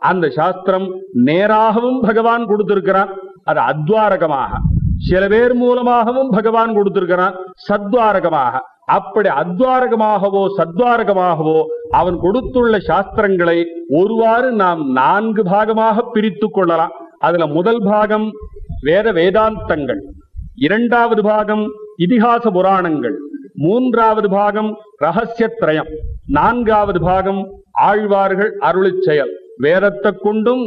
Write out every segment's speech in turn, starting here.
அந்த சாஸ்திரம் நேராகவும் பகவான் கொடுத்திருக்கிறான். அது அத்வாரகமாக. சில பேர் மூலமாகவும் பகவான் கொடுத்திருக்கிறான். சத்வாரகமாக. அப்படி அத்வாரகமாகவோ சத்வாரகமாகவோ அவன் கொடுத்துள்ள சாஸ்திரங்களை ஒருவாறு நாம் நான்கு பாகமாக பிரித்துக் கொள்ளலாம். அதுல முதல் பாகம் வேத வேதாந்தங்கள். இரண்டாவது பாகம் இதிகாச புராணங்கள். மூன்றாவது பாகம் ரகசியத்ரயம். நான்காவது பாகம் ஆழ்வார்கள் அருளிச் செயல். வேதத்தை கொண்டும்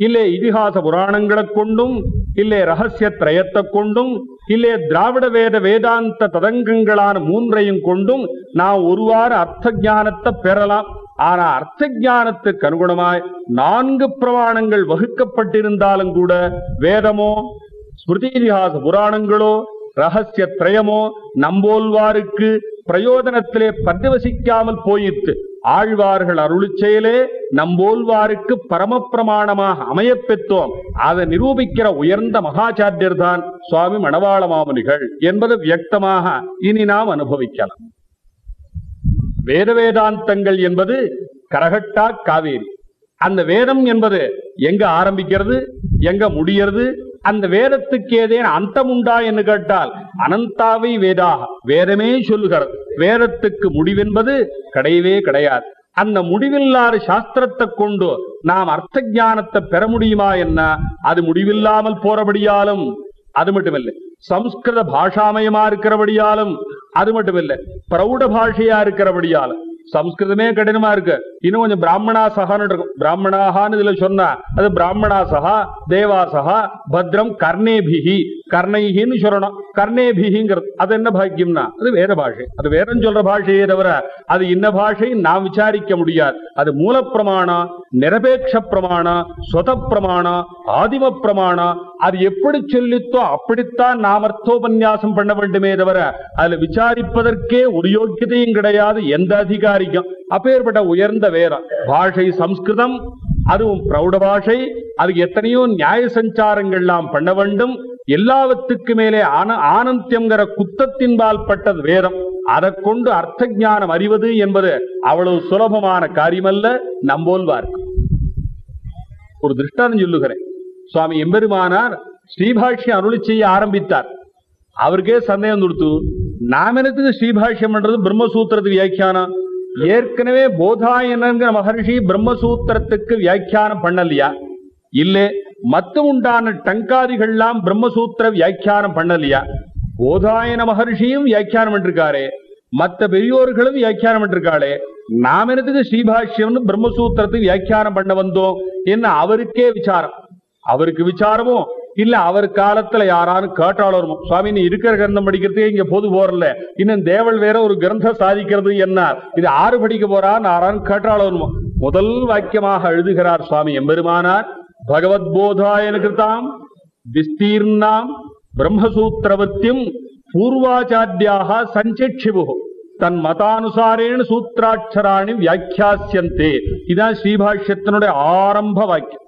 இல்லே இதிகாச புராணங்களை கொண்டும் இல்லே ரகசிய திரயத்தை கொண்டும் இல்லே திராவிட வேத வேதாந்த ததங்கங்களான மூன்றையும் கொண்டும் நாம் ஒருவார அர்த்த ஜானத்தை பெறலாம். ஆனா அர்த்த ஞானத்துக்கு அனுகுணமாய் நான்கு பிரமாணங்கள் வகுக்கப்பட்டிருந்தாலும் கூட வேதமோ ஸ்மிருதி இதிகாச புராணங்களோ ரகசிய திரயமோ நம்போல்வாருக்கு பிரயோஜனத்திலே பரிவசிக்காமல் போயிற்று. ஆழ்வார்கள் அருளிச்செயலே நம்போல்வாருக்கு பரமப்பிரமாணமாக அமையப்பெற்றோம் அதை நிரூபிக்கிற உயர்ந்த மகாச்சாரியர் தான் சுவாமி மணவாள மாமுனிகள் என்பது வியக்தமாக இனி நாம் அனுபவிக்கலாம். வேத வேதாந்தங்கள் என்பது கரகட்டா காவேரி. அந்த வேதம் என்பது எங்க ஆரம்பிக்கிறது எங்க முடிகிறது அந்த வேதத்துக்கு ஏதேன் அந்தம் உண்டா என்று கேட்டால் அனந்தாவை வேதாக வேதமே சொல்லுகிறது. வேதத்துக்கு முடிவென்பது கிடையவே கிடையாது. அந்த முடிவில்லாத சாஸ்திரத்தை கொண்டு நாம் அர்த்த ஜானத்தை பெற முடியுமா என்ன? அது முடிவில்லாமல் போறபடியாலும் அது மட்டுமில்லை. சம்ஸ்கிருத பாஷாமயமா இருக்கிறபடியாலும் அது மட்டுமில்லை. பிரௌட பாஷையா இருக்கிறபடியாலும். சம்ஸ்கிருதமே கடினமா இருக்கு. இன்னும் கொஞ்சம் பிராமணா சகான்னு இருக்கும். பிராமணாகான்னு இதுல சொன்னா அது பிராமணா சகா தேவா சகா பத்ரம் கர்ணேபிஹி கர்ணைகின்னு சொல்லணும். கர்ணேபிஹிங்கிறது அது என்ன பாக்கியம்னா அது வேற பாஷை. அது வேதம் சொல்ற பாஷையே தவிர அது இன்ன பாஷை நாம் விசாரிக்க முடியாது. அது மூல பிரமாணம் நிரபேட்ச பிரமாணம் சொத பிரமாணம் ஆதிம பிரமாணம் அது எப்படி சொல்லித்தோ அப்படித்தான் நாம் அர்த்தோபன்யாசம் பண்ண வேண்டுமே தவிர அதுல விசாரிப்பதற்கே ஒரு யோக்கியதையும் கிடையாது எந்த அதிகாரம் விசாரிக்கும் அப்பேற்பட்ட உயர்ந்த வேரம் பாஷை சம்ஸ்கிருதம் அதுவும் பிரௌட பாஷை அதுக்கு எத்தனையோ நியாய சஞ்சாரங்கள்லாம் பண்ண வேண்டும். எல்லாவற்றுக்கு மேலே ஆன ஆனந்தியங்கிற குத்தத்தின்பால் பட்டது வேதம். அதை கொண்டு அர்த்த ஜானம் அறிவது என்பது அவ்வளவு சுலபமான காரியமல்ல. நம்போல்வார் ஒரு திருஷ்டாந்தம் சொல்லுகிறேன். சுவாமி எம்பெருமானார் ஸ்ரீபாஷ்யம் அருளி செய்ய ஆரம்பித்தார். அவருக்கே சந்தேகம் கொடுத்து நாம் எனக்கு ஸ்ரீபாஷ்யம் பண்றது? பிரம்மசூத்திரத்துக்கு வியாக்கியானம்? ஏற்கனவே போதாயனங்கிற மகர்ஷி பிரம்மசூத்திரத்துக்கு வியாக்கியானம் பண்ணலையா? இல்லை. மத்த உண்டான டங்காதிகள்லாம் பிரம்மசூத்திர வியாக்கியானம் பண்ணலையா? போதாயன மகர்ஷியும் வியாக்கியானம் பண்ணிருக்காரே. மத்த பெரியோர்களும் வியாக்கியானம் பண்ணிருக்காளே. நாம் என்னத்துக்கு ஸ்ரீபாஷ்யம்னு பிரம்மசூத்திரத்துக்கு வியாக்கியானம் பண்ண வந்தோம்? என்ன அவருக்கே விசாரம். அவருக்கு விசாரமும் இல்ல அவர் காலத்துல யாராரும் கேட்டாலும் சுவாமி நீ இருக்கிற கிரந்தம் படிக்கிறதுக்கு இங்க பொது போறல இன்னும் தேவல் வேற ஒரு கிரந்தம் சாதிக்கிறது என்ன இது ஆறு படிக்க போறான் யாராரும் கேட்டாலும் முதல் வாக்கியமாக எழுதுகிறார் சுவாமி எம்பெருமானார் பகவத் போதாயன கிருதாம் விஸ்தீர்ணாம் பிரம்மசூத்திரவத்தியம் பூர்வாச்சாரியாக சஞ்சிக்ஷிபு தன் மதானுசாரேன சூத்திராட்சராணி வியாக்கியாசியந்தே இதான் ஸ்ரீபாஷ்யத்தினுடைய ஆரம்ப வாக்கியம்.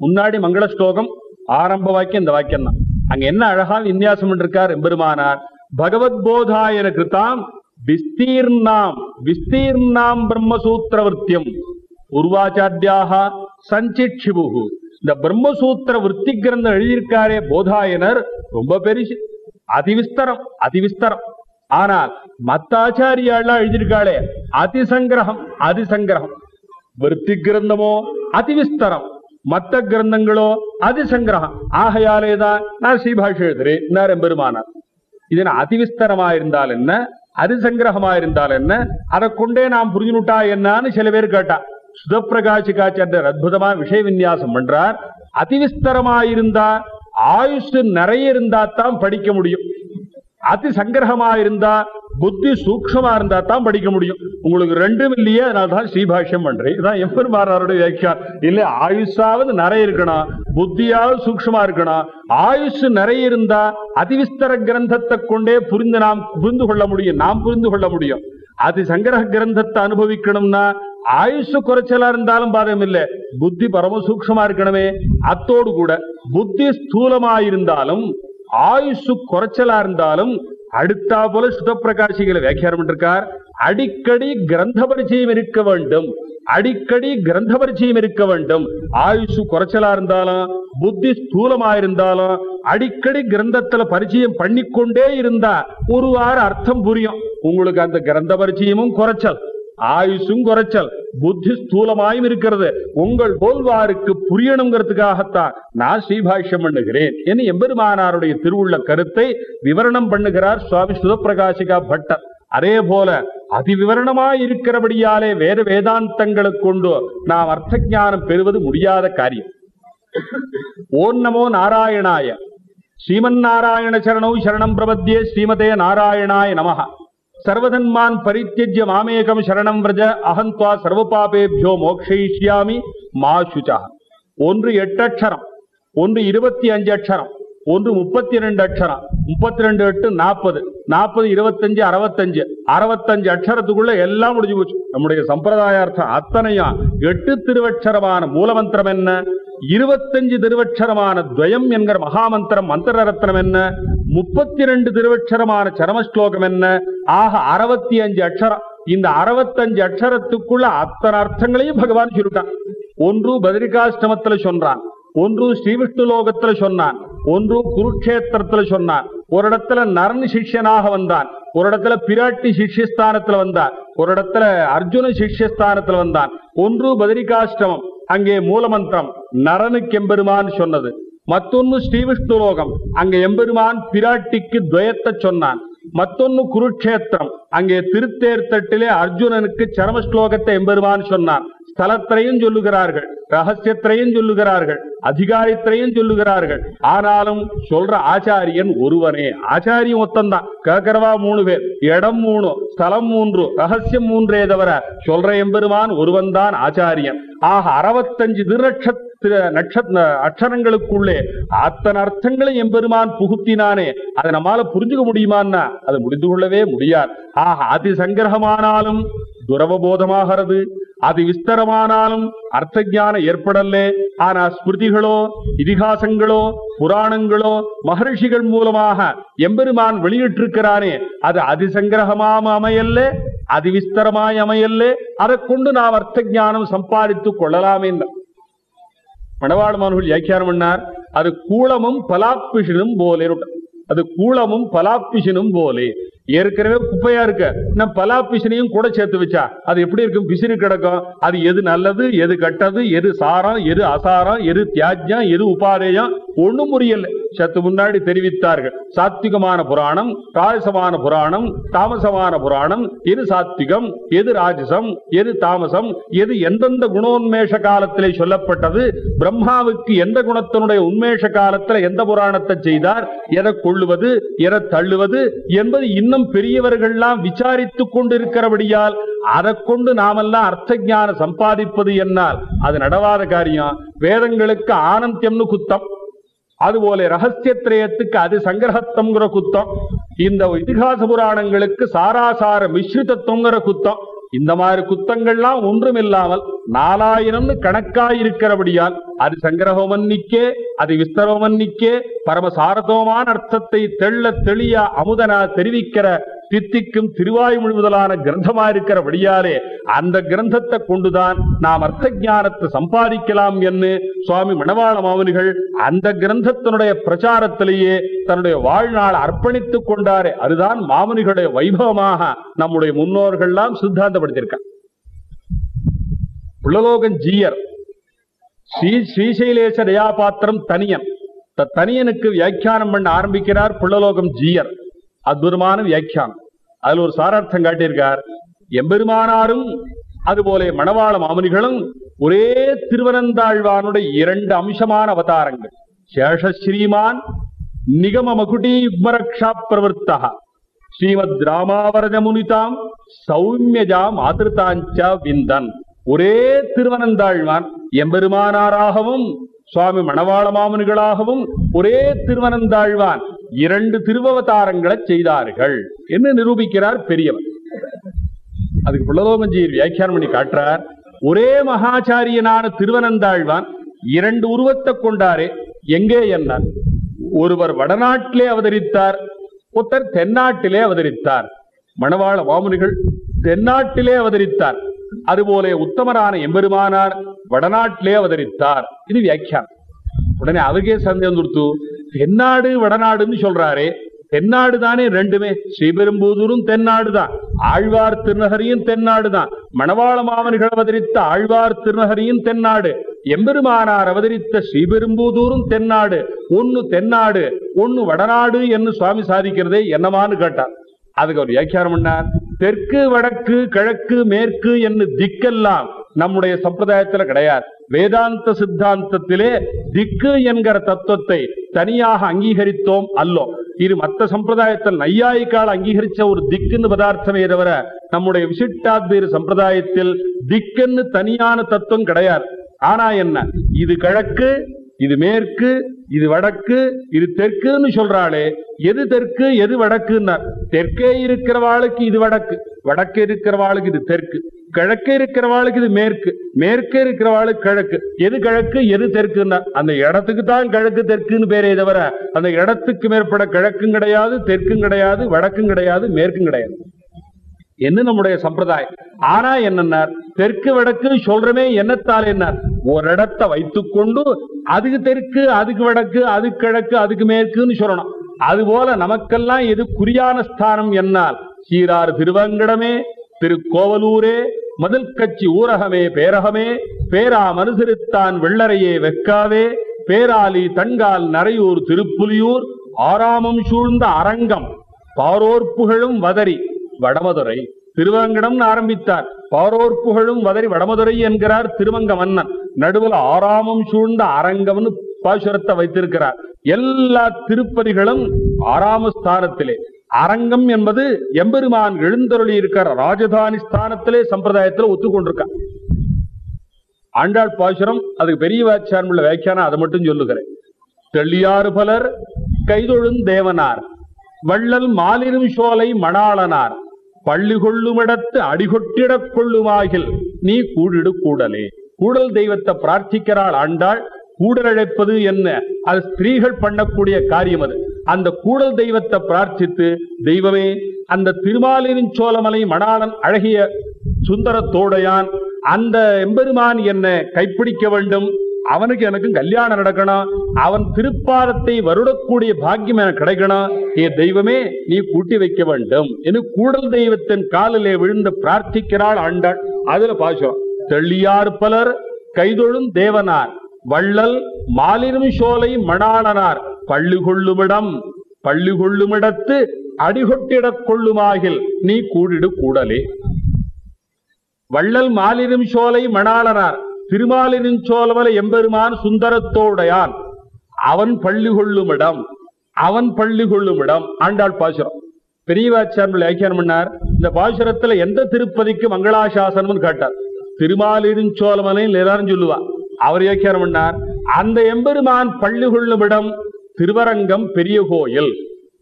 முன்னாடி மங்கள ஸ்லோகம் ஆரம்ப வாக்கியம் இந்த வாக்கியம் தான் அங்க என்ன அழகா விநியாசம் இருக்கார் எம்பெருமானார். பகவத் போதாயன கிருதாம் விஸ்தீர்ணாம் விஸ்தீர்ணாம் பிரம்மசூத்திரவர்த்தியம். உருவாச்சாரியாக சஞ்சிக்ஷிபு இந்த பிரம்மசூத்திர விற்பி கிரந்தம் எழுதியிருக்காரே போதாயனர் ரொம்ப பெருசு. அதிவிஸ்தரம் அதிவிஸ்தரம். ஆனால் மத்த ஆச்சாரியாலாம் எழுதியிருக்காளே அதிசங்கிரகம் அதிசங்கிரகம். விற்பி கிரந்தமோ அதிவிஸ்தரம். மத்த கிரந்தங்களோ அதிசங்கிரகம். ஆகையாலேதான் நான் ஸ்ரீபாஷ் எழுதுறேன். நான் எம்பெருமானார் இதன் அதிவிஸ்தரமா இருந்தால் என்ன? அதிசங்கிரகமா இருந்தால் என்ன? அதை கொண்டே நாம் புரிஞ்சுனுட்டா என்னன்னு சில பேர் கேட்டா. சுதப்பிரகாசிகாச்சாரியர் அற்புதமா விஷய விநியாசம் பண்றார். அதிவிஸ்தரமாயிருந்தா ஆயுஷ் நிறைய இருந்தா தான் படிக்க முடியும். அதி சங்கிரகமா இருந்தா புத்தி சூக்ஷமா இருந்தா தான் படிக்க முடியும். உங்களுக்கு ரெண்டும் இல்லையே அதனால தான் ஸ்ரீபாஷ்யம் பண்றேன். இதான் எம்பெருமானாருடைய வியாக்கியம் இல்ல ஆயுஷாவது நிறைய இருக்கணும் புத்தியாவது சூக்ஷமா இருக்கணும். ஆயுஷ் நிறைய இருந்தா அதிவிஸ்தர கிரந்தத்தை கொண்டே புரிந்து நாம் புரிந்து கொள்ள முடியும் நாம் புரிந்து கொள்ள முடியும். அதி சங்கிரக கிரந்தத்தை அனுபவிக்கணும்னா ஆயுஷ் குறைச்சலா இருந்தாலும் பாதகம் இல்ல புத்தி பரம சூக்ஷமா இருக்கணுமே. அத்தோடு கூட புத்தி ஸ்தூலமா இருந்தாலும் ஆயுசு குறைச்சலா இருந்தாலும் அடுத்தா போல சுதப்பிரகாசிகளை வியாக்கியானம் பண்ணிருக்கார். அடிக்கடி கிரந்த பரிச்சயம் இருக்க வேண்டும். அடிக்கடி கிரந்த பரிச்சயம் இருக்க வேண்டும். ஆயுசு குறைச்சலா இருந்தாலும் புத்தி ஸ்தூலமா இருந்தாலும் அடிக்கடி கிரந்தத்துல பரிச்சயம் பண்ணிக்கொண்டே இருந்தா ஒரு வார அர்த்தம் புரியும். உங்களுக்கு அந்த கிரந்த பரிச்சயமும் குறைச்சல். ஆயுசும் குறைச்சல் புத்தி ஸ்தூலமாயும் இருக்கிறது. உங்கள் போல்வாருக்கு புரியணுங்கிறதுக்காகத்தான் நான் ஸ்ரீபாஷ்யம் பண்ணுகிறேன் என்று எம்பெருமானாருடைய திருவுள்ள கருத்தை விவரணம் பண்ணுகிறார் சுவாமி சுதப்பிரகாசிகா பட்டர். அதே போல அதிவிவரணமாய் இருக்கிறபடியாலே வேறு வேதாந்தங்களை கொண்டு நாம் அர்த்த ஞானம் பெறுவது முடியாத காரியம். ஓம் நமோ நாராயணாய. ஸ்ரீமன் நாராயண சரணௌ சரணம் பிரபத்தியே ஸ்ரீமதே நாராயணாய நமகா சர்வதன்மான் பரித்தியஜ்ய மாமேகம் சரணம் விரஜ அகந்த்வா சர்வபாபேபியோ மோக்ஷயிஷ்யாமி மா சுச்சா ஒன்று எட்டு அக்ஷரம் ஒன்று இருபத்தி அஞ்சு அக்ஷரம் ஒன்று முப்பத்தி ரெண்டு அக்ஷரம் முப்பத்தி ரெண்டு எட்டு நாற்பது நாற்பது இருபத்தஞ்சு அறுபத்தஞ்சு அறுபத்தஞ்சு அக்ஷரத்துக்குள்ள எல்லாம் முடிஞ்சு போச்சு. நம்முடைய சம்பிரதாயார்த்தம் அத்தனையும் எட்டு திருவட்சரமான மூலமந்திரம் என்ன? இருபத்தஞ்சு திருவட்சரமான துவயம் என்கிற மகாமந்திரம் மந்திர ரத்னம் என்ன? முப்பத்தி ரெண்டு திருவட்சரமான சரமஸ்லோகம் என்ன? ஆக அறுபத்தி அஞ்சு அக்ஷரம் இந்த அறுபத்தஞ்சு அக்ஷரத்துக்குள்ள அத்தனை அர்த்தங்களையும் பகவான் சொல்லிட்டான். ஒன்று பதிரிகாஷ்டமத்துல சொன்னான் ஒன்று ஸ்ரீவிஷ்ணு லோகத்துல சொன்னான் ஒன்று குருக்ஷேத்திரத்துல சொன்னான் ஒரு இடத்துல நரன் சிஷ்யனாக வந்தான் ஒரு இடத்துல பிராட்டி சிஷ்யஸ்தானத்துல வந்தான் ஒரு இடத்துல அர்ஜுன சிஷ்யஸ்தானத்துல வந்தான் ஒன்று பதிரிகாஷ்டமம் அங்கே மூலமந்திரம் நரனுக்கு எம்பெருமான் சொன்னது. மத்தொன்னு ஸ்ரீவிஷ்ணு லோகம் அங்கே எம்பெருமான் பிராட்டிக்கு துவயத்தை சொன்னான். மத்தொன்னு குருக்ஷேத்திரம் அங்கே திருத்தேர்த்தட்டிலே அர்ஜுனனுக்கு சரம ஸ்லோகத்தை எம்பெருமான் சொன்னான். ஸ்தலத்திரையும் சொல்லுகிறார்கள். ரகசியத்திரையும் சொல்லுகிறார்கள் அதிகாரித்திரையும் சொல்லுகிறார்கள். ஆனாலும் சொல்ற ஆச்சாரியன் ஒருவனே. ஆச்சாரியன் ஒத்தந்தான். கேட்கிறவா மூணு பேர். இடம் மூணு ஸ்தலம் மூன்று ரகசியம் மூன்றே தவிர சொல்ற எம்பெருமான் ஒருவன் தான் ஆச்சாரியன். ஆக அறுபத்தஞ்சு திருநட்சத்திர நட்சத்திர அக்ஷரங்களுக்குள்ளே அத்தனை அர்த்தங்களை எம்பெருமான் புகுத்தினானே அதை நம்மால புரிஞ்சுக்க முடியுமான்னா அதை முடிந்து கொள்ளவே முடியாது. ஆக அதி சங்கிரகமானாலும் துரவபோதமாகிறது. அது விஸ்தரமானாலும் அர்த்த ஞானம் ஏற்படலே ஆனா ஸ்மிருதிகளோ இதிகாசங்களோ புராணங்களோ மகர்ஷிகள் மூலமாக எம்பெருமான் வெளியிட்டிருக்கிறானே அது அதிசங்கிரகமாம் அமையல்ல அதிவிஸ்தரமாய் அமையல்ல. அதை கொண்டு நாம் அர்த்த ஜானம் சம்பாதித்துக் கொள்ளலாமே. மணவாள மாணவர்கள் வியாக்கியானம் பண்ணார்? அது கூளமும் பலாப்பிஷனும் போலே அது கூளமும் பலாப்பிஷனும் போலே. ஏற்கனவே குப்பையா இருக்க. நான் பலாப்பிஷனையும் கூட சேர்த்து வச்சா அது எப்படி இருக்கும்? பிசிறு கிடக்கும். அது எது நல்லது எது கெட்டது எது சாரம் எது அசாரம் எது தியாஜ்யம் எது உபாதேயம்? ஒன்றும் புரியல. சத்து முன்னாடி தெரிவித்தார்கள். சாத்விகமான புராணம் ராஜசமான புராணம் தாமசமான புராணம் எது சாத்விகம் எது ராஜசம் எது தாமசம் எது எந்தெந்த குணோன்மேஷ காலத்திலே சொல்லப்பட்டது பிரம்மாவுக்கு எந்த குணத்தினுடைய உன்மேஷ காலத்தில் எந்த புராணத்தை செய்தார் எதை கொள்ளுவது எதை தள்ளுவது என்பது இன்னும் பெரியவர்கள்லாம் விசாரித்துக் கொண்டிருக்கிறபடியால் அதை கொண்டு நாமெல்லாம் அர்த்த ஞானம் சம்பாதிப்பது என்னால். அது நடவாத காரியம். வேதங்களுக்கு ஆனந்தியம்னு குத்தம். அதுபோல ரகசியத்திரயத்துக்கு அது சங்கிரகத்தம்ங்கிற குத்தம் இந்த இதிகாச புராணங்களுக்கு சாராசார மிஸ்ரிதத்துவங்கிற குத்தம் இந்த மாதிரி குத்தங்கள்லாம் ஒன்றும் இல்லாமல் நாலாயிரம்னு கணக்காயிருக்கிறபடியால் அது சங்கிரகமன்னிக்கே அது விஸ்தரமன்னிக்கே பரமசாரதமான அர்த்தத்தை தெள்ள தெளியா அமுதனா தெரிவிக்கிற தித்திக்கும் திருவாய்மொழி முதலான கிரந்தமா இருக்கிற வழியாலே அந்த கிரந்தத்தை கொண்டுதான் நாம் அர்த்த ஞானத்தை சம்பாதிக்கலாம் என்று சுவாமி மணவாள மாமனிகள் அந்த கிரந்தத்தினுடைய பிரச்சாரத்திலேயே தன்னுடைய வாழ்நாள் அர்ப்பணித்துக் கொண்டாரே. அதுதான் மாமனிகளுடைய வைபவமாக நம்முடைய முன்னோர்கள்லாம் சித்தாந்தப்படுத்தியிருக்காங்க. புள்ளலோகன் ஜீயர். ஸ்ரீ ஸ்ரீசைலேச தயாபாத்திரம் தனியன். த- தனியனுக்கு வியாக்கியானம் பண்ண ஆரம்பிக்கிறார் புள்ளலோகம் ஜீயர். அற்புதமான வியாக்கியானம். அதுல ஒரு சாரார்த்தம் காட்டியிருக்கார். எம்பெருமானாரும் அதுபோல மணவாள மாமுனிகளும் ஒரே திருவனந்தாழ்வானுடைய இரண்டு அம்சமான அவதாரங்கள். சேஷ ஸ்ரீமான் நிகம மகுடி யுக்மரக்ஷா பிரவருத்தா ஸ்ரீமத் ராமாவரத முனிதாம் சௌமியஜா மாதிருதாஞ்ச விந்தன். ஒரே திருவனந்தாழ்வான் எம்பெருமானாராகவும் சுவாமி மணவாள மாமுனிகளாகவும் ஒரே திருவனந்தாழ்வான். இரண்டு திருவவதாரங்களை செய்தார்கள். என்று நிரூபிக்கிறார்? பெரியவர். அதுக்கு புள்ளலோமஞ்சியர் வியாக்கியானம் பண்ணி காட்டுறார். ஒரே மகாச்சாரியனான திருவனந்தாழ்வான் இரண்டு உருவத்தை கொண்டாரே. எங்கே என்ன ஒருவர் வடநாட்டிலே அவதரித்தார் புத்தர் தென்னாட்டிலே அவதரித்தார். மணவாள வாமுனிகள் தென்னாட்டிலே அவதரித்தார். அதுபோல உத்தமரான எம்பெருமானார் வடநாட்டிலே அவதரித்தார். இது வியாக்கியானம். உடனே அவருக்கே சந்தேகம் கொடுத்து தென்னாடு வடநாடுன்னு சொல்றாரே. தென்னாடு தானே ரெண்டுமே. ஸ்ரீபெரும்புதூரும் தென்னாடு தான். ஆழ்வார் திருநகரியும் தென்னாடு தான். மணவாள மாமன்கள் அவதரித்த ஆழ்வார் திருநகரியும் தென்னாடு. எம்பெருமானார் அவதரித்த ஸ்ரீபெரும்புதூரும் தென்னாடு. ஒன்னு தென்னாடு ஒன்னு வடநாடு என்று சுவாமி சாதிக்கிறதே என்னமான்னு கேட்டார். அதுக்கு அவர் வியாக்கியானம் பண்ணார். தெற்கு வடக்கு கிழக்கு மேற்கு என்று திக்கெல்லாம் நம்முடைய சம்பிரதாயத்துல கிடையாது. வேதாந்த சித்தாந்தத்திலே திக்கு என்கிற தத்துவத்தை தனியாக அங்கீகரித்தோம் அல்லோ. இது மத்த சம்பிரதாயத்தில் நையாயிக்கால் அங்கீகரிச்ச ஒரு திக்குன்னு பதார்த்தமே தவிர நம்முடைய விசிட்டாத்வீர சம்பிரதாயத்தில் திக்குன்னு தனியான தத்துவம் கிடையாது. ஆனா என்ன? இது கிழக்கு இது மேற்கு இது வடக்கு இது தெற்குன்னு சொல்றாளே. எது தெற்கு எது வடக்குன்னா தெற்கே இருக்கிறவாளுக்கு இது வடக்கு வடக்கே இருக்கிறவாளுக்கு இது தெற்கு கிழக்கே இருக்கிறவாளுக்கு இது மேற்கு மேற்கே இருக்கிறவாளுக்கு கிழக்கு. எது கிழக்கு எது தெற்குன்னா அந்த இடத்துக்கு தான் கிழக்கு தெற்குன்னு பேரே தவிர அந்த இடத்துக்கு மேற்பட கிழக்கும் கிடையாது தெற்கும் கிடையாது வடக்கும் கிடையாது மேற்கும் கிடையாது. என்ன நம்முடைய சம்பிரதாயம்? ஆனா என்னன்னார்? தெற்கு வடக்கு சொல்றமே என்னத்தால் என்ன ஒரு இடத்தை வைத்துக்கொண்டு அதுக்கு தெற்கு அதுக்கு வடக்கு அதுக்கு கிழக்கு அதுக்கு மேற்குன்னு சொல்லணும். அதுபோல நமக்கெல்லாம் எது குறியான ஸ்தானம் என்னால்? சீரார் திருவங்கடமே திருக்கோவலூரே மதில் கட்சி ஊரகமே பேரகமே பேரா மனுசரித்தான் வெள்ளரையே வெக்காவே பேராலி தன்கால் நரையூர் திருப்புலியூர் ஆறாமம் சூழ்ந்த அரங்கம் பாரோர் புகழும் வதரி. வடமதுரை திருவங்கடம் ஆரம்பித்தார். பாரோர் புகழும் வதறி வடமதுரை என்கிறார் திருவங்க மன்னன் நடுவில் ஆறாமம் சூழ்ந்த அரங்கம்னு பாசுரத்தை வைத்திருக்கிறார். எல்லா திருப்பதிகளும் ஆறாம ஸ்தானத்திலே. அரங்கம் என்பது எம்பெருமான் எழுந்தருளி இருக்கிற ராஜதானி ஸ்தானத்திலே சம்பிரதாயத்தில் ஒத்துக்கொண்டிருக்கான் ஆண்டாள் பாசுரம் அதுக்கு பெரிய வாச்சாரம் உள்ள வியாக்கியானம் அதை மட்டும் சொல்லுகிறேன். தெள்ளியாறு பலர் கைதொழும் தேவனார். வள்ளல் மாலிரும் சோலை மணாளனார். பள்ளி கொள்ளுமிடத்து அடிகொட்டிடக் கொள்ளுமாகில் நீ கூடிடு கூடலே. கூடல் தெய்வத்தை பிரார்த்திக்கிறாள் ஆண்டாள் கூடலழைப்பது என்ன? அது ஸ்திரீகள் பண்ணக்கூடிய காரியம் அது. அந்த கூடல் தெய்வத்தை பிரார்த்தித்து தெய்வமே அந்த திருமாலின் சோழமலை மணாளன் அழகிய சுந்தரத்தோடையான் அந்த எம்பெருமான் என்ன கைப்பிடிக்க வேண்டும். அவனுக்கு எனக்கும் கல்யாணம் நடக்கணும் அவன் திருப்பாதத்தை வருடக்கூடிய பாக்கியம் எனக்கு கிடைக்கணும் ஏ தெய்வமே நீ கூட்டி வைக்க வேண்டும். என்று கூடல் தெய்வத்தின் காலிலே விழுந்து பிரார்த்திக்கிறாள் ஆண்டாள். அதுல பாசம் தெள்ளியார் பலர் கைதொழும் தேவனார். வள்ளல் மாலினும் சோலை மணாளனார் பள்ளி கொள்ளுமிடம் பள்ளி கொள்ளுமிடத்து அடிகொட்டிடக் கொள்ளுமாகில் நீ கூடிடு கூடலே. வள்ளல் மாலினும் சோலை மணாளனார் திருமாலினின் சோழமலை எம்பெருமான் சுந்தரத்தோடையான் அவன் பள்ளி கொள்ளுமிடம் அவன் பள்ளி கொள்ளுமிடம் ஆண்டாள் பாசுரம். பெரியவாச்சாரன் வியாக்கியானம் பண்ணார். இந்த பாசுரத்துல எந்த திருப்பதிக்கு மங்களாசாசனம் கேட்டார். திருமாலினின் சோழமலை எல்லாரும் சொல்லுவா. அவர் வியாக்கியானம் பண்ணார். அந்த எம்பெருமான் பள்ளி கொள்ளுமிடம் திருவரங்கம் பெரிய கோயில்.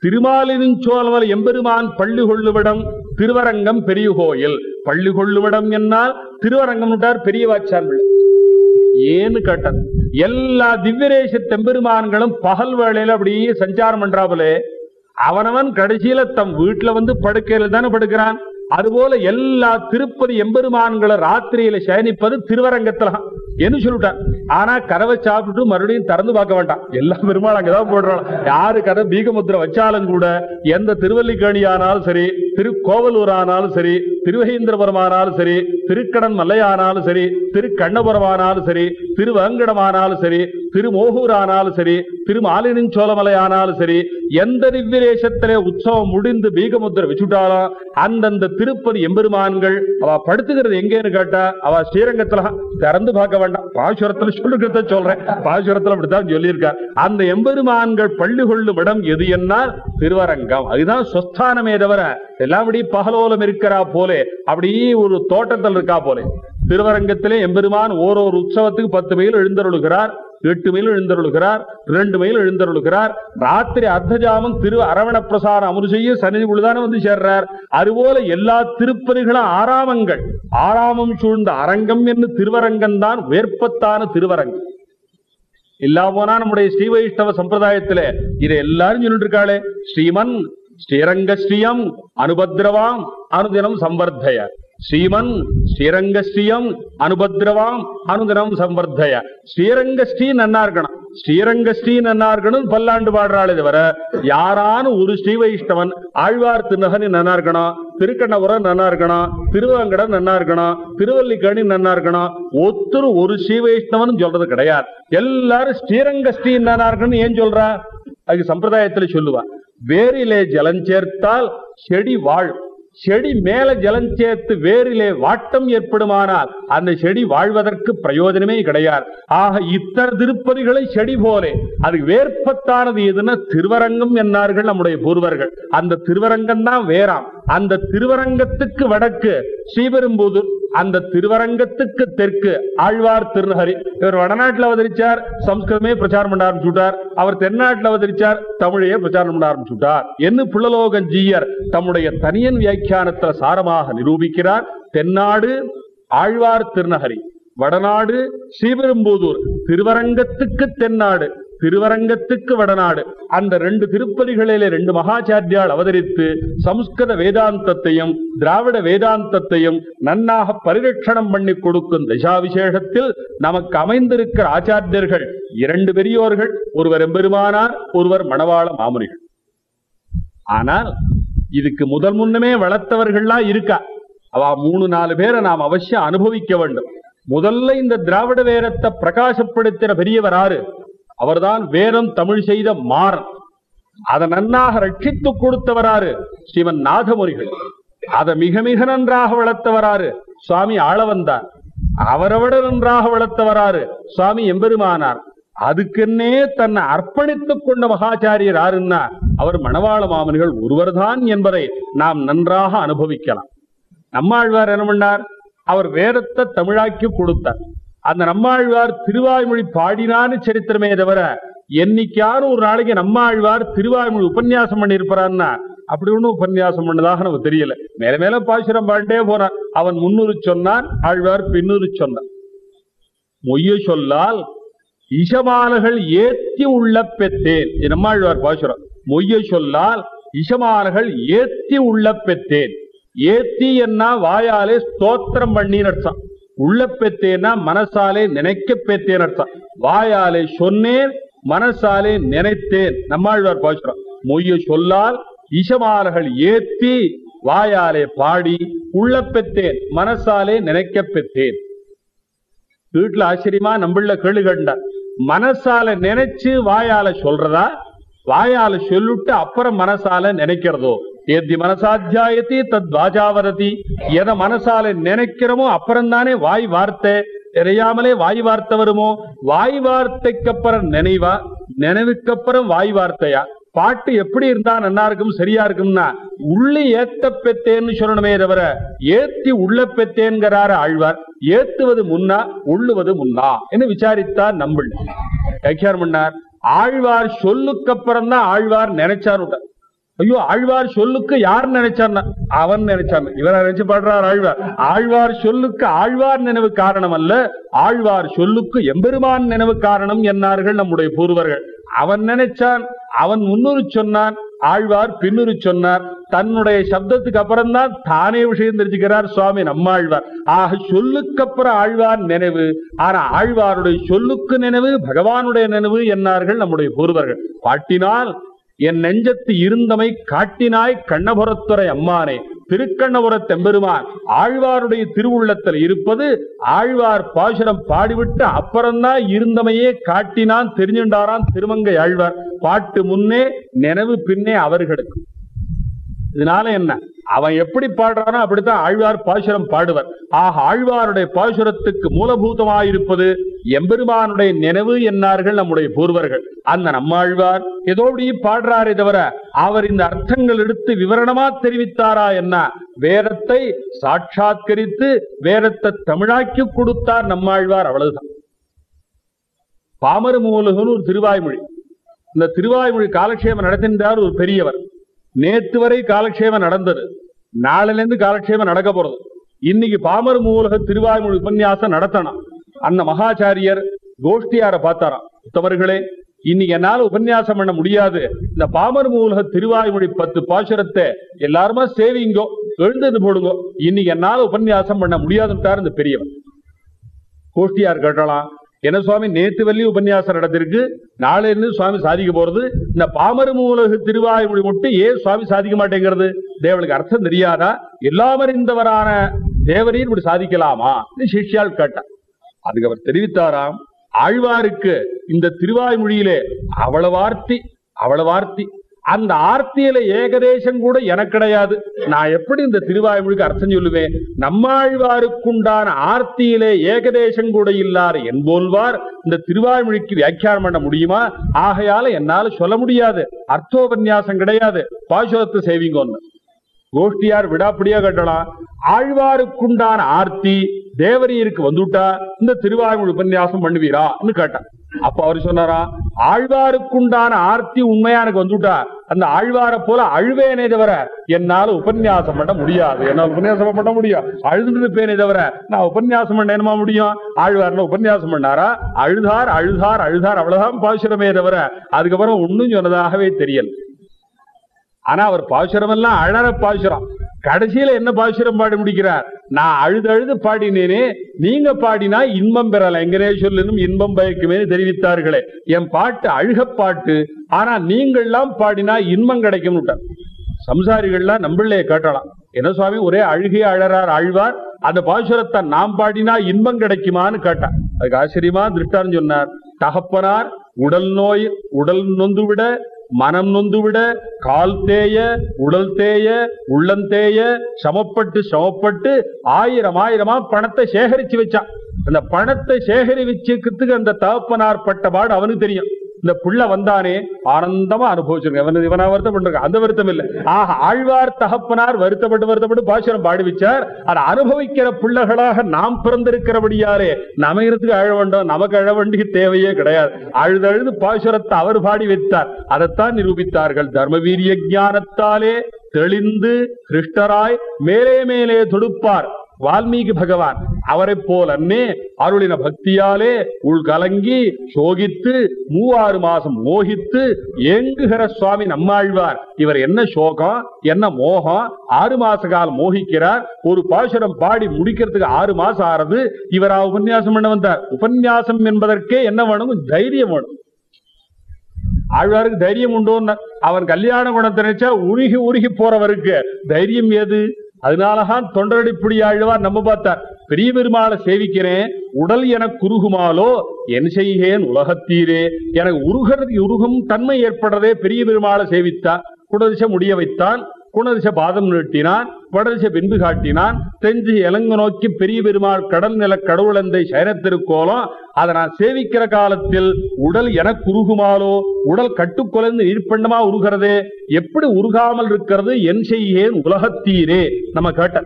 திருமாலினின் சோழமலை எம்பெருமான் பள்ளி கொள்ளுமிடம் திருவரங்கம் பெரிய கோயில். பள்ளி கொள்ளுமிடம் என்னால் திருவரங்கம் விட்டார் பெரியவாச்சான் பிள்ளை. ஏன்னு கேட்டார் எல்லா திவ்யரேச தெம்பெருமான்களும் பகல் வேளையில அப்படியே சஞ்சாரம் பண்றாப்புலே. அவனவன் கடைசியில தம் வீட்டுல வந்து படுக்கையில தானே படுக்கிறான். அதுபோல எல்லா திருப்பதி எம்பெருமான்களை ராத்திரியில சயனிப்பது திருவரங்கத்துல என்ன சொல்லிட்டான் ஆனா கதவை சாப்பிட்டு மறுபடியும் திறந்து பார்க்க வேண்டாம். எல்லா பெருமாள் அங்கதான் போடுறான். யாரு கதை பீகமுத்திர வச்சாலும் கூட எந்த திருவல்லிக்கேணி ஆனாலும் சரி திருக்கோவலூர் ஆனாலும் சரி திருவகேந்திரபுரம் ஆனாலும் சரி திருக்கடன் மல்லையானாலும் சரி திருக்கண்ணபுரம் ஆனாலும் சரி திருவங்கடம் ஆனாலும் சரி திருமோகூர் ஆனாலும் சரி திருமாலினின் சோழமலை ஆனாலும் சரி எந்த திவ்யதேசத்திலே உற்சவம் முடிந்து பீகமுத்திர வச்சுட்டாலும் அந்தந்த திருப்பதி எம்பெருமான்கள் அவ படுத்துகிறது எங்கேன்னு கேட்டா அவ ஸ்ரீரங்கத்துல திறந்து பார்க்க வேண்டாம். பாசுரத்துல சொல்லுகிறத சொல்றேன். பாசுரத்துல அப்படித்தான் சொல்லியிருக்கார். அந்த எம்பெருமான்கள் பள்ளி கொள்ளும் இடம் எது என்னால்? திருவரங்கம். அதுதான் சொஸ்தானமே தவிர எல்லாபடி பகலோலம் இருக்கிறா போலே அப்படி ஒரு தோட்டத்தில் இருக்கா போலே. திருவரங்கத்திலே எம்பெருமான் ஓரோரு உற்சவத்துக்கு பத்து மைல் எழுந்தருளுகிறார். எட்டு மைல் எழுந்தருளுகிறார் இரண்டு மைல் எழுந்தருளுகிறார். ராத்திரி அர்த்தஜாமம் திரு அரவண பிரசாரம் அமுது செய்ய சன்னிதி உள்ளதான வந்து சேர்றார். அதுபோல எல்லா திருப்பதிகளும் ஆறாமங்கள் ஆறாமம் சூழ்ந்த அரங்கம் என்று திருவரங்கம் தான் வேற்பத்தான திருவரங்கம். இல்லா போனா நம்முடைய ஸ்ரீ வைஷ்ணவ சம்பிரதாயத்துல இதை எல்லாரும் சொல்லிட்டு இருக்காளே ஸ்ரீமன் ஸ்ரீரங்க ஸ்ரீயம் அனுபத்ரவாம் அனுதினம் சம்பர்த்தய ஸ்ரீமன் ஸ்ரீரங்கஸ்ரீயம் அனுபத்ரவாம் அனுதினம் சம்பர்தய ஸ்ரீரங்கஸ்ரீ நன்னா இருக்கணும் ஸ்ரீரங்கஸ்ரீ நன்னா இருக்கணும் பல்லாண்டு பாடுறாளே தவிர யாரானு ஒரு ஸ்ரீ வைஷ்ணவன் ஆழ்வார் திருநகனி நன்னா இருக்கணும் திருக்கண்ணபுரம் நன்னா இருக்கணும் திருவங்கடம் நன்னா இருக்கணும் திருவல்லிக்கணி நன்னா இருக்கணும் ஒருத்தர் ஒரு ஸ்ரீ வைஷ்ணவன் சொல்றது கிடையாது. எல்லாரும் ஸ்ரீரங்க ஸ்ரீ நன்னா இருக்கணும் ஏன் சொல்றா? அது சம்பிரதாயத்துல சொல்லுவா. வேரிலே ஜலம் சேர்த்தால் செடி வாழும். செடி மேல ஜலம் சேர்த்து வேரிலே வாட்டம் ஏற்படுமானால் அந்த செடி வாழ்வதற்கு பிரயோஜனமே கிடையாது. ஆக இத்தர் திருப்பதிகளை செடி போலே. அது வேற்பத்தானது எதுன்னா திருவரங்கம் என்னார்கள் நம்முடைய பூர்வர்கள். அந்த திருவரங்கம் தான் வேறாம். அந்த திருவரங்கத்துக்கு வடக்கு ஸ்ரீபெரும்புதூர் அந்த திருவரங்கத்துக்கு தெற்கு ஆழ்வார் திருநகரி. இவர் வடநாட்டில் அவதரிச்சார் சம்ஸ்கிருதமே பிரச்சாரம் பண்ண ஆரம்பிச்சுட்டார். அவர் தென்னாட்டில் அவதரிச்சார் தமிழையே பிரச்சாரம் பண்ண ஆரம்பிச்சுட்டார். என்று புள்ளலோகன் ஜீயர் தம்முடைய தனியன் வியாக்கியானத்தில் சாரமாக நிரூபிக்கிறார். தென்னாடு ஆழ்வார் திருநகரி. வடநாடு ஸ்ரீபெரும்புதூர். திருவரங்கத்துக்கு தென்னாடு. திருவரங்கத்துக்கு வடநாடு. அந்த ரெண்டு திருப்பதிகளிலே ரெண்டு மகாச்சாரியால் அவதரித்து சம்ஸ்கிருத வேதாந்தத்தையும் திராவிட வேதாந்தத்தையும் நன்னாக பரிரட்சணம் பண்ணி கொடுக்கும் திசாவிசேஷத்தில் நமக்கு அமைந்திருக்கிற ஆச்சாரியர்கள் இரண்டு பெரியோர்கள் ஒருவர் எம்பெருமானார் ஒருவர் மணவாள மாமுனிகள். ஆனால் இதுக்கு முதல் முன்னமே வளர்த்தவர்கள்லாம் இருக்கா? அவ மூணு நாலு பேரை நாம் அவசியம் அனுபவிக்க வேண்டும். முதல்ல இந்த திராவிட வேரத்தை பிரகாசப்படுத்தின பெரியவர் ஆறு? அவர்தான் வேதம் தமிழ் செய்த மாறன். அதை நன்னாக ரட்சித்து கொடுத்தவராறு ஸ்ரீமன் நாதமுரிகள் அதை மிக மிக நன்றாக வளர்த்தவராரு சுவாமி ஆளவந்தார் அவரை விட நன்றாக வளர்த்தவராரு சுவாமி எம்பெருமானார். அதுக்குன்னே தன்னை அர்ப்பணித்துக் கொண்ட மகாச்சாரியர் யாருன்னா அவர் மணவாள மாமனிகள் ஒருவர்தான் என்பதை நாம் நன்றாக அனுபவிக்கலாம். நம்மாழ்வார் என்ன பண்ணார்? அவர் வேதத்தை தமிழாக்கி கொடுத்தார். அந்த நம்மாழ்வார் திருவாய்மொழி பாடினான்னு சரித்திரமே தவிர என்னைக்கான ஒரு நாளைக்கு நம்மாழ்வார் திருவாய்மொழி உபன்யாசம் பண்ணியிருப்பாரான்னா அப்படி ஒண்ணும் உபன்யாசம் பண்ணதாக நமக்கு தெரியல. மேல மேல பாசுரம் பாண்டே போறான். அவன் முன்னூறு சொன்னான் ஆழ்வார் பின்னூறு சொன்னான். மொய்ய சொல்லால் இசமானகள் ஏத்தி உள்ள பெத்தேன் நம்மாழ்வார் பாசுரம். மொய்ய சொல்லால் இசமானகள் ஏத்தி உள்ள பெத்தேன் ஏத்தி என்ன? வாயாலே ஸ்தோத்திரம் பண்ணி அர்த்தம். உள்ள பெத்தேன்னா மனசாலே நினைக்க பெத்தேன் அர்த்தம். வாயாலே சொன்னேன் மனசாலே நினைத்தேன். நம்மாழ்வார் பாசுரம். மொய்ய சொல்லால் இசமானர்கள் ஏத்தி வாயாலே பாடி உள்ள பெத்தேன் மனசாலே நினைக்க பெத்தேன் வீட்டுல ஆச்சரியமா நம்மள கேளு கண்டார் மனசால நினைச்சு வாயால சொல்றதா? வாயால சொல்லிட்டு அப்புறம் மனசால நினைக்கிறதோ? எத்தி மனசாத்தியாயத்தி தத் வாஜாவரதி. எதை மனசால நினைக்கிறோமோ அப்புறம் தானே வாய் வார்த்தை. தெரியாமலே வாய் வார்த்தை வருமோ? வாய் வார்த்தைக்கு அப்புறம் நினைவா? நினைவுக்கு அப்புறம் வாய் வார்த்தையா? பாட்டு எப்படி இருந்தா நல்லா இருக்கும் சரியா இருக்கும்னா உள்ளி ஏத்த பெத்தேன்னு சொல்லணுமே தவிர ஏத்தி உள்ள பெத்தேன்கிறார ஆழ்வார். ஏத்துவது முன்னா உள்ளுவது முன்னா என்று விசாரித்தார் நம்பிள் வியாக்கியானம் பண்ணார் ஆழ்வார் சொல்லுக்கு அப்புறம் தான் ஆழ்வார் நினைச்சார் ஐயோ ஆழ்வார் சொல்லுக்கு யார் நினைச்சார் அவன் நினைச்சான். இவரை நினைச்சு பாடுறார் ஆழ்வார். ஆழ்வார் சொல்லுக்கு ஆழ்வார் நினைவு காரணம் அல்ல ஆழ்வார் சொல்லுக்கு எம்பெருமான் நினைவு காரணம் என்னார்கள் நம்முடைய பூர்வர்கள். அவன் நினைச்சான் அவன் முன்னூறு சொன்னான் ஆழ்வார் பின்னுரு சொன்னார். தன்னுடைய சப்தத்துக்கு அப்புறம் தான் தானே விஷயம் தெரிஞ்சுக்கிறார் சுவாமி நம்மாழ்வார் ஆக சொல்லுக்கு அப்புறம் ஆழ்வார் நினைவு ஆனா ஆழ்வாருடைய சொல்லுக்கு நினைவு பகவானுடைய நினைவு என்னார்கள் நம்முடைய பூர்வர்கள். பாட்டினால் என் நெஞ்சத்து இருந்தமை காட்டினாய் கண்ணபுரத்துறை அம்மானே. திருக்கண்ணபுர தெம்பெருமான் ஆழ்வாருடைய திருவுள்ளத்தில் இருப்பது ஆழ்வார் பாசுரம் பாடிவிட்டு அப்புறம்தான் இருந்தமையே காட்டினான் தெரிஞ்சுண்டாரான் திருமங்கை ஆழ்வார். பாட்டு முன்னே நினைவு பின்னே அவர்களுக்கு இதனால என்ன? அவன் எப்படி பாடுறானோ அப்படித்தான் ஆழ்வார் பாசுரம் பாடுவர். ஆக ஆழ்வாருடைய பாசுரத்துக்கு மூலபூதமாயிருப்பது எம்பெருமானுடைய நினைவு என்னார்கள் நம்முடைய பூர்வர்கள்? அந்த நம்மாழ்வார் ஏதோடி பாடுறாரே தவிர அவர் இந்த அர்த்தங்கள் எடுத்து விவரணமா தெரிவித்தாரா என்ன? வேதத்தை சாட்சாத்கரித்து வேதத்தை தமிழாக்கி கொடுத்தார் நம்மாழ்வார் அவ்வளவுதான். பாமர மூலகன் ஒரு திருவாய்மொழி. இந்த திருவாய்மொழி காலக்ஷேபம் நடத்தின்றார் ஒரு பெரியவர். நேத்து வரை காலக்ஷேபம் நடந்தது. நாளிலிருந்து காலக்ஷேபம் நடக்க போறது. இன்னைக்கு பாமர மூலக திருவாய்மொழி உபன்யாசம் நடத்தணும். அந்த மகாச்சாரியர் கோஷ்டியார பார்த்தாராம். உத்தவர்களே இன்னைக்கு என்னால உபன்யாசம் பண்ண முடியாது. இந்த பாமர் மூலக திருவாய்மொழி பத்து பாசுரத்தை எல்லாருமா சேவிங்கோ எழுந்தது போடுங்க. இன்னைக்கு என்னால உபன்யாசம் பண்ண முடியாதுட்டார் இந்த பெரியவன். கோஷ்டியார் கேட்டலாம் என்ன சுவாமி நேத்து வள்ளி உபன்யாசம் நடந்திருக்கு. நாளை இருந்து சுவாமி சாதிக்க போறது. இந்த பாமர மூலக திருவாய்மொழி மட்டும் ஏன் சுவாமி சாதிக்க மாட்டேங்கிறது? தேவனுக்கு அர்த்தம் தெரியாதா? எல்லாமறிந்தவரான தேவரையும் இப்படி சாதிக்கலாமா? சிஷ்யால் கேட்டான். அதுக்கு அவர் தெரிவித்தாராம். ஆழ்வாருக்கு இந்த திருவாய்மொழியிலே அவ்வளவு ஆர்த்தி அவ்வளவு அந்த ஆர்த்தியில ஏகதேசம் கூட எனக்கு கிடையாது. நான் எப்படி இந்த திருவாய்மொழிக்கு அர்த்தம் சொல்லுவேன்? நம்மாழ்வாருக்குண்டான ஆர்த்தியிலே ஏகதேசம் கூட இல்லாத என்போல்வார் இந்த திருவாய்மொழிக்கு வியாக்கியானம் பண்ண முடியுமா? ஆகையால என்னால சொல்ல முடியாது. அர்த்தோபன்யாசம் கிடையாது. பாசுரத்தை சேவிங்கன்னு. கோஷ்டியார் விடாப்பிடியா கட்டலாம் ஆழ்வாருக்குண்டான ஆர்த்தி தேவரீருக்கு வந்துட்டா இந்த திருவாரூர் உபன்யாசம் பண்ணுவீரான்னு கேட்டான் அப்ப அவர் சொன்னாரா ஆழ்வாருக்குண்டான ஆர்த்தி உண்மையா எனக்கு வந்துட்டா? அந்த ஆழ்வாரை போல அழுவேனே தவிர என்னால உபன்யாசம் பண்ண முடியாது. என்னால் உபன்யாசம் பண்ண முடியும் அழுதுட்டு இருப்பேனே தவிர நான் உபன்யாசம் பண்ண என்னமா முடியும்? ஆழ்வார்ல உபன்யாசம் பண்ணாரா? அழுதார் அழுதார் அழுதார் அவ்வளவுதான் பாசுரமே தவிர அதுக்கப்புறம் ஒண்ணும் சொன்னதாகவே தெரியல. ஆனா அவர் பாசுரம் எல்லாம் அழற பாசுரம். கடைசியில என்ன பாசுரம் பாடி முடிக்கிறார்? நான் அழுது அழுது பாடினேனே நீங்க பாடினா இன்பம் பெறல எங்கனே சொல்லும் இன்பம் பயக்குமே தெரிவித்தார்களே. என் பாட்டு அழுக பாட்டு ஆனா நீங்கள்லாம் பாடினா இன்பம் கிடைக்கும் சம்சாரிகள்லாம் நம்மளே கேட்டலாம். என்ன சுவாமி ஒரே அழுகைய அழறார் ஆழ்வார் அந்த பாசுரத்தை நாம் பாடினா இன்பம் கிடைக்குமான்னு கேட்டார். அதுக்கு ஆச்சரியமா திருஷ்டான்னு சொன்னார். தகப்பனார் உடல் நோய் உடல் நொந்துவிட மனம் நொந்துவிட கால் தேய உடல் தேய உள்ளம் தேய சமப்பட்டு சமப்பட்டு ஆயிரம் ஆயிரமா பணத்தை சேகரிச்சு வச்சான். அந்த பணத்தை சேகரி வச்சுக்கிறதுக்கு அந்த தகப்பனார் பட்ட பாடு அவனுக்கு தெரியும். இந்த புள்ள வந்தானே ஆனந்தமா அனுபவிச்சிருங்க. இவன் இவனா வருத்தம் பண்றாங்க அந்த வருத்தம் இல்லை ஆக ஆழ்வார் தகப்பனார் வருத்தப்பட்டு வருத்தப்பட்டு பாசுரம் பாடி வச்சார் அதை அனுபவிக்கிற பிள்ளைகளாக நாம் பிறந்திருக்கிறபடியாரே நமக்கு அழ வேண்டும் நமக்கு அழ வேண்டிய தேவையே கிடையாது. அழுதழுது பாசுரத்தை அவர் பாடி வைத்தார். அதைத்தான் நிரூபித்தார்கள். தர்ம வீரிய ஞானத்தாலே தெளிந்து கிருஷ்ணராய் மேலே மேலே தொடுப்பார். வால்மீகி பகவான் அவரை போல் அருளின பக்தியாலே உள்கலங்கி சோகித்து மூவாறு மாசம் மோகித்து ஏங்குகிற சுவாமி நம்மாழ்வார். இவர் என்ன சோகம் என்ன மோகம் ஆறு மாச காலம் மோகிக்கிறார் ஒரு பாசுரம் பாடி முடிக்கிறதுக்கு ஆறு மாசம் ஆறது இவரா உபன்யாசம் பண்ண வந்தார். உபன்யாசம் என்பதற்கே என்ன வேணும்? தைரியம் வேணும். ஆழ்வாருக்கு தைரியம் உண்டோன்னு அவன் கல்யாண குணத்தை நினைச்சா உருகி உருகி போறவருக்கு தைரியம் ஏது? அதனாலதான் தொண்டரடிப்புடி ஆழ்வார் நம்ம பார்த்தார். பெரிய பெருமாளை சேவிக்கிறேன் உடல் எனக்கு குறுகுமாலோ என் செய்கேன் உலகத்தீரே. எனக்கு உருகிறது உருகும் தன்மை ஏற்படுறதே பெரிய பெருமாளை சேவித்தார் குடதிசம் முடிய வைத்தான் குணதிசை பாதம் நீட்டினான் வடதிசை பின்பு காட்டினான் தெஞ்சு இலங்கு நோக்கி பெரிய பெருமாள் கடல் நில கடவுளந்தை சயனத்திருக்கோலம் அதை நான் சேவிக்கிற காலத்தில் உடல் எனக்கு உருகுமாலோ உடல் கட்டுக்குலைந்து நீர்ப்பண்டமா உருகிறது எப்படி உருகாமல் இருக்கிறது என் செய்கேன் உலகத்தீரே நம்ம கேட்ட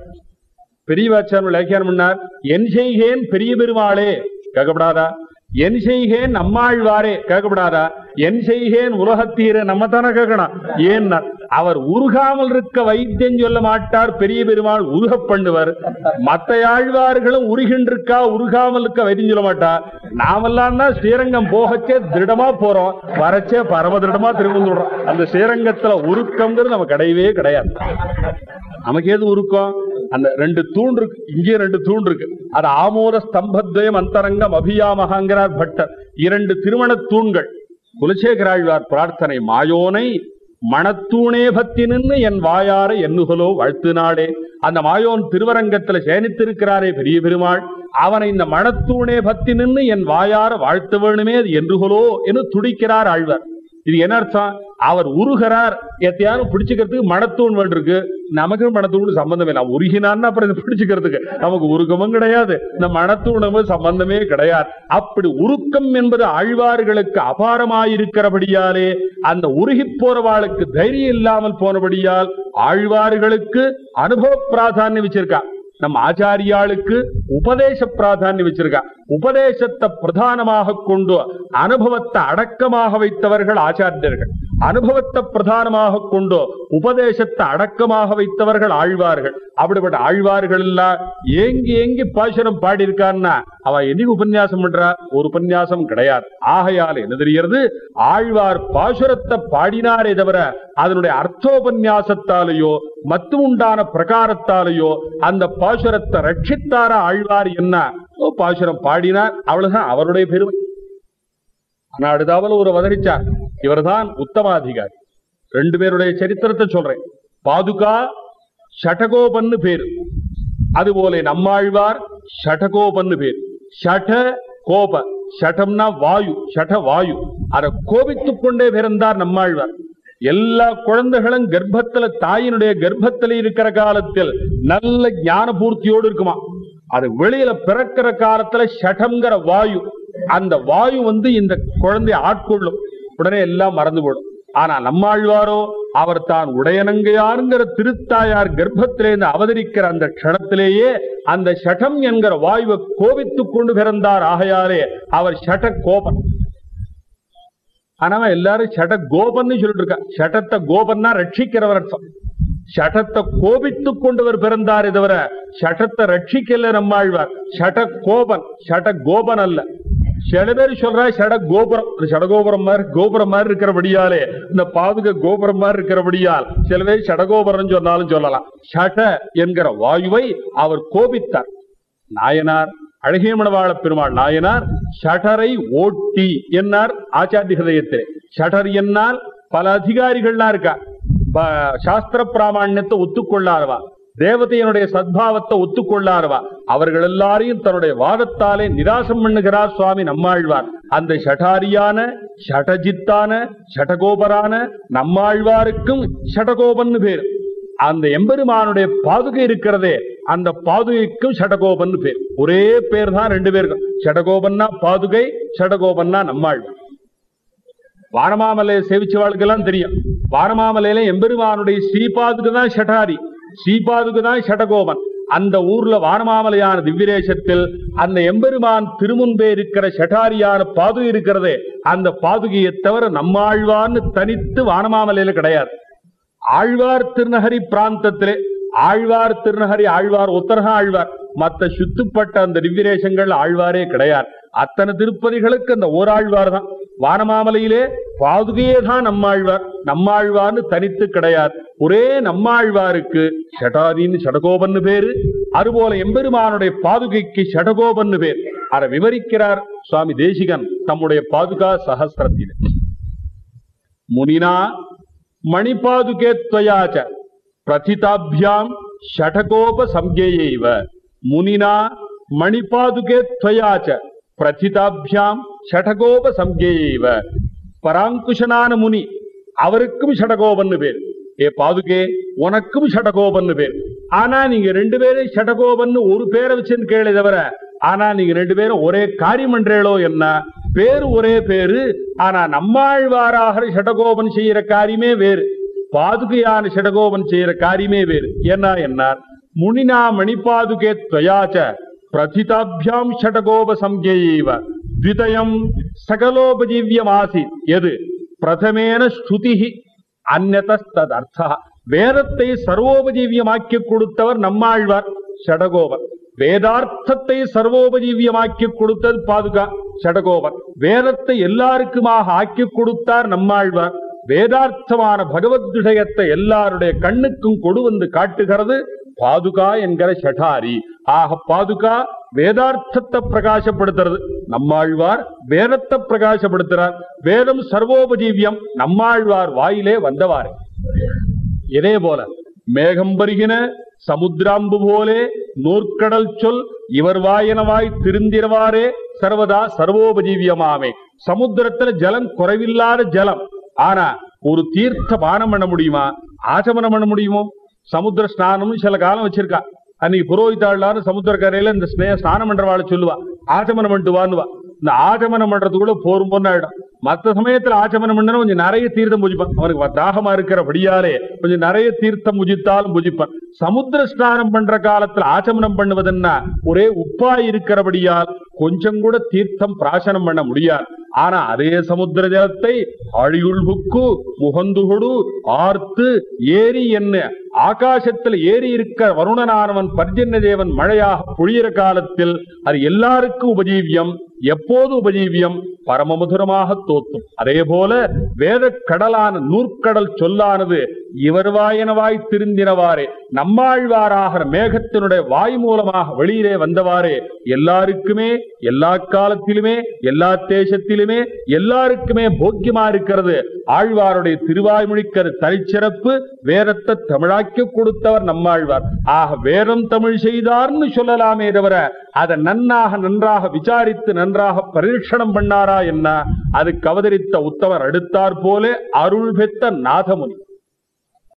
பெரியவாச்சாரம் வியாக்கியானம் பண்ணார் என் செய்கேன் பெரிய பெருமாளே கேட்கப்படாதா? என் செய்கேன் நம்மாழ்வாரே கேட்கப்படாதா? என் செய்கேன் உலகத்தீர நம்ம தானே கேட்கணும்? ஏன்னா அவர் உருகாமல் இருக்க வைத்தியம் சொல்ல மாட்டார் பெரிய பெருமாள் உருக பண்ணுவர் மத்த ஆழ்வார்களும் உருகின்றிருக்கா உருகாமல் இருக்க வைத்தியம் சொல்ல மாட்டார் நாமெல்லாம் தான் ஸ்ரீரங்கம் போகச்சே திருடமா போறோம் வரச்சே பரம திருடமா திரும்ப சொல்றோம். அந்த ஸ்ரீரங்கத்துல உருக்கம்ங்கிறது நம்ம கிடையவே கிடையாது. நமக்கு ஏது உருக்கம் அந்த ரெண்டு தூண் இருக்கு. இங்கே ரெண்டு தூண் இருக்கு. அது ஆமோத ஸ்தம்பத்வயம் அந்தரங்கம் அபியாமகாங்கிறார் பட்டர் இரண்டு திருமண தூண்கள். குலசேகராழ்வார் பிரார்த்தனை மாயோனை மணத்தூணே பத்தி நின்று என் வாயார எண்ணுகலோ வாழ்த்து நாடே அந்த மாயோன் திருவரங்கத்துல சேனித்திருக்கிறாரே பெரிய பெருமாள். அவனை இந்த மணத்தூணே பத்தி நின்று என் வாயார வாழ்த்த வேணுமே அது என்றுகளோ என்று துடிக்கிறார் ஆழ்வார். இது என்ன அர்த்தம்? அவர் உருகிறார். எத்தையாவது பிடிச்சுக்கிறதுக்கு மனத்தூண் வேண்டிருக்கு நமக்கு மனத்தூண் சம்பந்தமே இல்லை. உருகினான்னு அப்புறம் இதை பிடிச்சுக்கிறதுக்கு நமக்கு உருக்கமும் கிடையாது. இந்த மனத்தூணமும் சம்பந்தமே கிடையாது. அப்படி உருக்கம் என்பது ஆழ்வார்களுக்கு அபாரமாயிருக்கிறபடியாலே அந்த உருகி போறவாளுக்கு தைரியம் இல்லாமல் போனபடியால் ஆழ்வார்களுக்கு அனுபவ பிராதானியம் வச்சிருக்கா. நம்ம ஆச்சாரியாளுக்கு உபதேச பிராதானியம் வச்சிருக்கா. உபதேசத்தை பிரதானமாக கொண்டு அனுபவத்தை அடக்கமாக வைத்தவர்கள் ஆச்சாரியர்கள். அனுபவத்தை பிரதானமாக கொண்டோ உபதேசத்தை அடக்கமாக வைத்தவர்கள் ஆழ்வார்கள். அப்படிப்பட்ட ஆழ்வார்கள் எல்லாம் ஏங்கி ஏங்கி பாசுரம் பாடியிருக்கான்னா அவ என்னைக்கு உபன்யாசம் பண்றா? ஒரு உபன்யாசம் கிடையாது. ஆகையால் என்ன தெரிகிறது? ஆழ்வார் பாசுரத்தை பாடினாரே தவிர அதனுடைய அர்த்தோபன்யாசத்தாலேயோ மத்து உண்டான பிரகாரத்தாலேயோ அந்த பாசுரத்தை ரட்சித்தார ஆழ்வார் என்ன? பாசுரம் பாடினார். அவ்வளவுதான் அவருடைய பெருமை. ஆனா அடுத்தாவில் ஒரு வதரிச்சார் இவர்தான் உத்தமாதிகாரி. ரெண்டு பேருடைய சரித்திரத்தை சொல்றேன். பாதுகா ஷடகோபன்னு பேரு. அதுபோல நம்மாழ்வார் ஷடகோபன்னு பேர். ஷட கோப ஷடம்னா வாயு ஷட வாயு அதை கோபித்துக் கொண்டே பிறந்தார் நம்மாழ்வார். எல்லா குழந்தைகளும் கர்ப்பத்துல தாயினுடைய கர்ப்பத்தில் இருக்கிற காலத்தில் நல்ல ஞான பூர்த்தியோடு இருக்குமா? அது வெளியில பிறக்கிற காலத்துல ஷடம்ங்கிற வாயு. அந்த வாயு வந்து இந்த குழந்தைய ஆட்கொள்ளும். உடனே எல்லாம் மறந்து போடும். ஆனா நம்மாழ்வாரோ அவர் தான் உடையனங்கையாருங்கிற திருத்தாயார் கர்ப்பத்திலேருந்து அவதரிக்கிற அந்த க்ஷணத்திலேயே அந்த ஷடம் என்கிற வாயுவை கோபித்துக் கொண்டு பிறந்தார். ஆகையாலே அவர் ஷட கோபன் ஆனா எல்லாரும் ஷட கோபன்னு சொல்லிட்டு இருக்கா. ஷடத்தை கோபன்னா ரட்சிக்கிறவர் அர்த்தம். சட்டத்தை கோபித்துக் கொண்டவர் பிறந்தாரே தவிர சட்டத்தை ரட்சிக்கல நம்மாழ்வார் ஷட கோபன் சட கோபன் அல்ல. சில பேர் சொல்றா சட கோபுரம். சட கோபுரம் மாதிரி கோபுரம் மாதிரி இருக்கிறபடியாலே இந்த பாதுக கோபுரம் மாதிரி இருக்கிறபடியால் சில பேர் ஷடகோபுரம் சொன்னாலும் சொல்லலாம். சட என்கிற வாயுவை அவர் கோபித்தார். நாயனார் அழகியமணவாள பெருமாள் நாயனார் ஷடரை ஓட்டி என்னார்? ஆச்சாரிய ஹதயத்திலே ஷடர் என்னால் பல அதிகாரிகள்லாம் இருக்கா சாஸ்திர பிராமணியத்தை ஒத்துக்கொள்ளாருவா தேவதையனுடைய சத்பாவத்தை ஒத்துக்கொள்ளாருவா அவர்கள் எல்லாரையும் தன்னுடைய வாதத்தாலே நிராசம் பண்ணுகிறார் சுவாமி நம்மாழ்வார். அந்த ஷடாரியான ஷடஜித்தான ஷடகோபரான நம்மாழ்வாருக்கும் ஷடகோபன் பேர். அந்த எம்பெருமானுடைய பாதுகை இருக்கிறதே அந்த பாதுகைக்கும் ஷடகோபன் பேர். ஒரே பேர் தான் ரெண்டு பேருக்கும். ஷடகோபன்னா பாதுகை ஷடகோபன்னா நம்மாழ்வார். வானமாமலையை சேவிச்சவாளுக்கெல்லாம் தெரியும். வானமாமலையில எம்பெருமானுடைய ஸ்ரீபாதுக்கு தான் ஷடாரி ஸ்ரீபாதுக்கு தான் ஷடகோபன் அந்த ஊர்ல வானமாமலையான திவ்யரேஷத்தில் அந்த எம்பெருமான் திருமுன்பே இருக்கிற ஷடாரியான பாதுகை இருக்கிறதே அந்த பாதுகையை தவிர நம்மாழ்வான்னு தனித்து வானமாமலையில கிடையாது. ஆழ்வார் திருநகரி பிராந்தத்திலே ஆழ்வார் திருநகரி ஆழ்வார் உத்தரக ஆழ்வார் மத்த சுத்துப்பட்ட அந்த திவ்யதேசங்கள் ஆழ்வாரே கிடையாது. அத்தனை திருப்பதிகளுக்கு அந்த ஓராழ்வார் தான். வானமாமலையிலே பாதுகையே தான் நம்மாழ்வார். நம்மாழ்வார்னு தனித்து கிடையாது. ஒரே நம்மாழ்வாருக்கு சடாதின்னு சடகோபன்னு பேரு. அதுபோல எம்பெருமானுடைய பாதுகைக்கு சடகோபன்னு பேர். அதை விவரிக்கிறார் சுவாமி தேசிகன் தம்முடைய பாதுகா சகசிரத்திலே. முனினா மணிபாதுகே துவயாச்ச பிரதிதாபியாம் ஷடகோப சம்ஜேயைவ முனினா மணிபாதுகே துவயாச்ச பிரதிதாபியாம் ஷடகோப சம்கேவ பராங்குஷனான முனி அவருக்கும் ஷடகோபன்னு பேர். ஏ பாதுகே உனக்கும் ஷடகோபன்னு பேர். ஆனா நீங்க ரெண்டு பேரும் ஷடகோபன்னு ஒரு பேரை வச்சுன்னு கேளு தவிர ஆனா நீங்க ரெண்டு பேரும் ஒரே காரியம் பண்றீங்களோ என்ன? பேரு ஒரே பேரு ஆனா நம்மாழ்வாராக ஷடகோபன் செய்யற காரியமே வேறு. பாதுகையான ஷடகோபன் செய்யற காரியமே வேறு. என்ன என்னார்? முனினா மணிபாதுகே துவயாச்ச. பிரதிதாபியாம் ஷடகோப சம்யைவ த்விதயம் சகலோபஜீவியமாசி எது பிரதமேன ஸ்ருதி அந்நதர்த்தா வேதத்தை சர்வோபஜீவியமாக்கி கொடுத்தவர் நம்மாழ்வார் ஷடகோவர் வேதார்த்தத்தை சர்வோபஜீவியமாக்கி கொடுத்தது பாதுகா ஷடகோவர் வேதத்தை எல்லாருக்குமாக ஆக்கி கொடுத்தார் நம்மாழ்வார்। வேதார்த்தமான பகவத் விஷயத்தை எல்லாருடைய கண்ணுக்கும் கொடு வந்து காட்டுகிறது। பாதுகா என்கிற ஷடாரி. ஆக பாதுகா வேதார்த்தத்தை பிரகாசப்படுத்துறது. நம்மாழ்வார் வேதத்தை பிரகாசப்படுத்துறார். வேதம் சர்வோபஜீவியம். நம்மாழ்வார் வாயிலே வந்தவாறு. இதே போல மேகம் வருகின சமுத்திராம்பு போலே நூற்கடல் சொல் இவர் வாயனவாய் திருந்திரவாரே சர்வதா சர்வோபஜீவியமாமே. சமுத்திரத்துல ஜலம் குறைவில்லாத ஜலம். ஆனா ஒரு தீர்த்த பானம் பண்ண முடியுமா? ஆச்சமனம் பண்ண முடியுமோ? சமுத்திர ஸ்நானம்னு சில காலம் வச்சிருக்கா. அன்னைக்கு புரோகிதாள்லாரும் சமுத்திரக்கரையில இந்த ஸ்னே ஸ்நானம் பண்றவாளை சொல்லுவா. ஆச்சமனம் பண்ணிட்டு வான்னுவா. இந்த ஆச்சமனம் பண்றதுக்குள்ள போரும் பொண்ணாயிடும் மற்ற மத்த சமயத்துல ஆச்சமனம் பண்ணா கொஞ்சம் நிறைய தீர்த்தம் புஜிப்பான். அவனுக்கு தாகமா இருக்கிறபடியாலே கொஞ்சம் நிறைய தீர்த்தம் புஜித்தாலும் புஜிப்பான். சமுத்திர ஸ்நானம் பண்ற காலத்துல ஆச்சமனம் பண்ணுவதுன்னா ஒரே உப்பா இருக்கிறபடியால் கொஞ்சம் கூட தீர்த்தம் பிராசனம் பண்ண முடியாது. ஆனா அதே சமுத்திர ஜலத்தை ஆழியுள் புக்கு முகந்துகொடு ஆர்த்து ஏரி என்ன? ஆகாசத்தில் ஏறி இருக்க வருணனானவன் பர்ஜன்ய தேவன் மழையாக பொழியிற காலத்தில் அது எல்லாருக்கும் உபஜீவியம். எப்போது உபஜீவியம் பரமமதுரமாக தோத்தும் அதே போல வேத கடலான நூற்கடல் சொல்லானது இவர்வாயனவாய் திருந்தினவாறே நம்மாழ்வாராகிற மேகத்தினுடைய வாய் மூலமாக வெளியிலே வந்தவாறே எல்லாருக்குமே எல்லா காலத்திலுமே எல்லா தேசத்திலுமே எல்லாருக்குமே போக்கியமா இருக்கிறது. ஆழ்வாருடைய திருவாய்மொழிக்கரு தனிச்சிறப்பு வேதத்தை தமிழாக்கி கொடுத்தவர் நம்மாழ்வார். ஆக வேதம் தமிழ் செய்தார்னு சொல்லலாமே தவிர அதை நன்னாக நன்றாக விசாரித்து நன்றாக பரீட்சணம் பண்ணாரா என்ன? அதுக்கு அவதரித்த உத்தவர் அடுத்தார் போல அருள் பெத்த நாதமுனி.